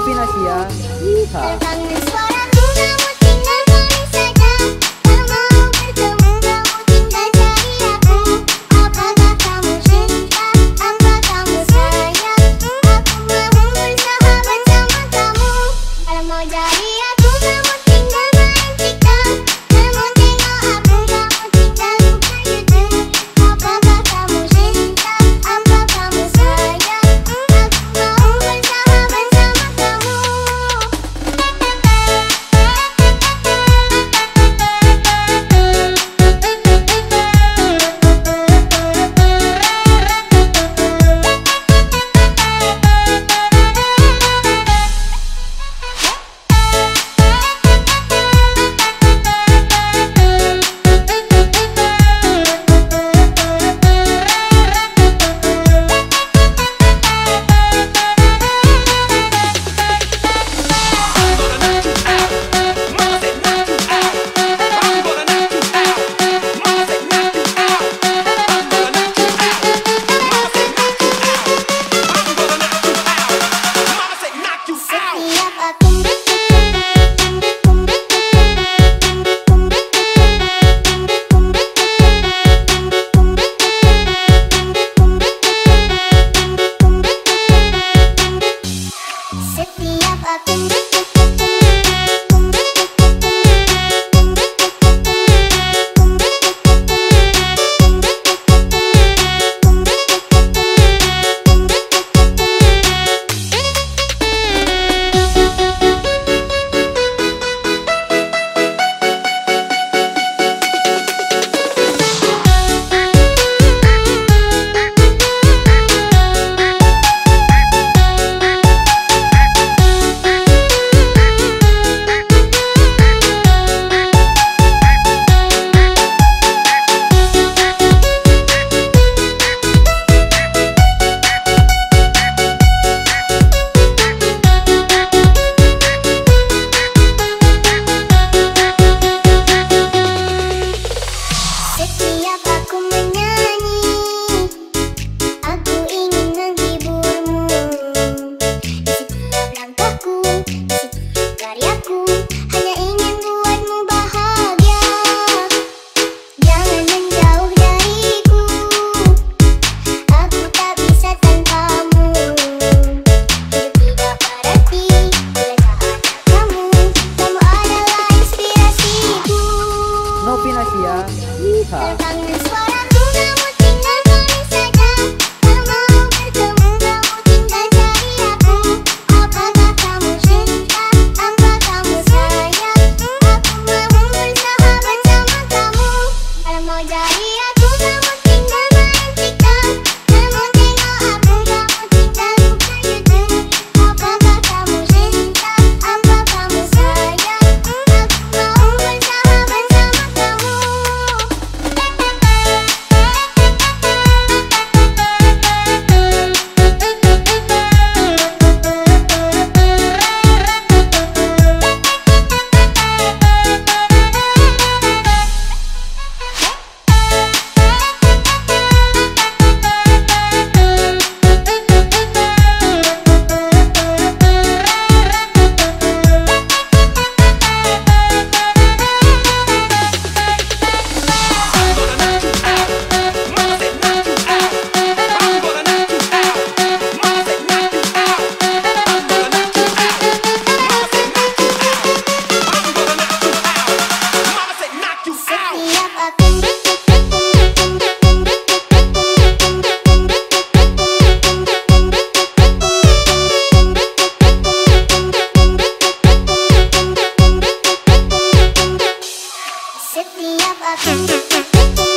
Novi Nasia. Yeehaw. up in Pinasia. Ya. Yeehaw! Set me up, again.